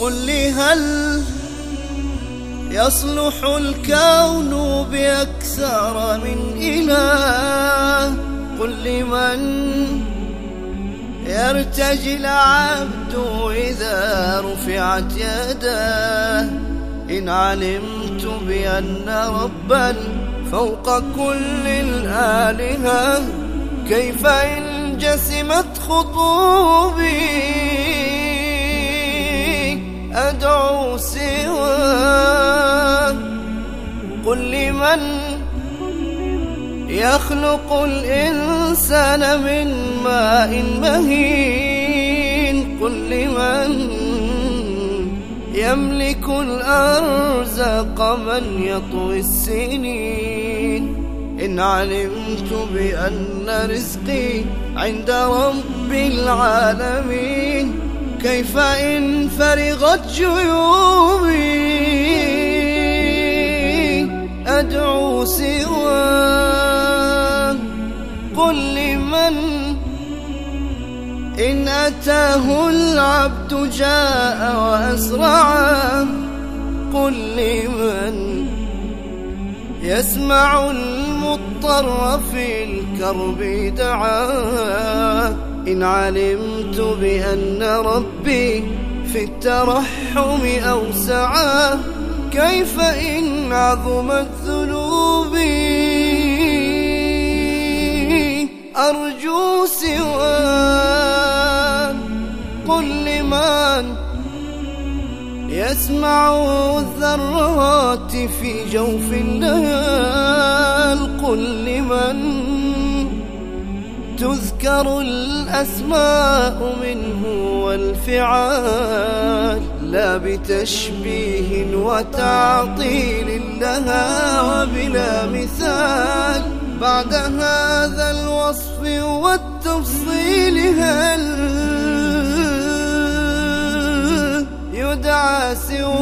قل لي هل يصلح الكون بأكثر من إله؟ قل لي من يرتجي العبد إذا رفعت يداه؟ إن علمت بأن ربا فوق كل الآلهة كيف إن جسمت خطوبي؟ أدعو سواه قل لمن يخلق الإنسان من ماء مهين. قل لمن يملك الأرزاق من يطوي السنين. إن علمت بأن رزقي عند رب العالمين. كيف إن فرغت جيوبي؟ أدعو سواه قل لمن؟ إن أتاه العبد جاء وأسرعا قل لمن؟ يسمع المضطر في الكرب دعاه إن علمت بأن ربي في الترحم أوسعا كيف إن عظمت ذنوبي؟ أرجو سواه قل لمن يسمع الذرات في جوف الليل قل لمن تذكر الأسماء منه والفعال لا بتشبيه وتعطيل لها وبلا مثال. بعد هذا الوصف والتفصيل هل يدعى سوى